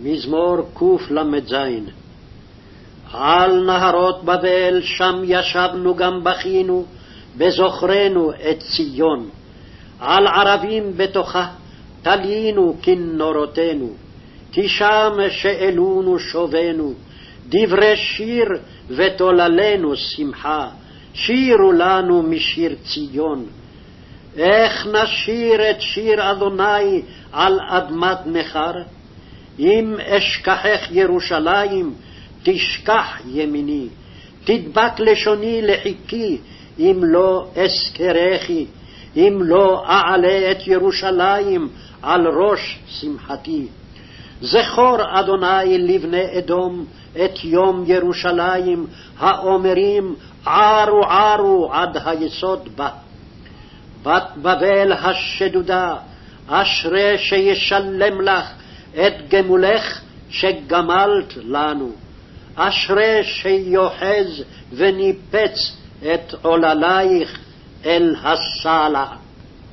מזמור קל"ז על נהרות בבל שם ישבנו גם בכינו, בזוכרנו את ציון. על ערבים בתוכה תלינו כנורותינו, כי שם שאלונו שובנו, דברי שיר ותוללנו שמחה, שירו לנו משיר ציון. איך נשיר את שיר אדוני על אדמת נכר? אם אשכחך ירושלים, תשכח ימיני, תדבק לשוני לחיקי, אם לא אזכרכי, אם לא אעלה את ירושלים על ראש שמחתי. זכור, אדוני, לבני אדום, את יום ירושלים, האומרים, ערו ערו עד היסוד בה. בת בבל השדודה, אשרי שישלם לך את גמולך שגמלת לנו. אשרי שיוחז וניפץ את עוללייך אל הסלע.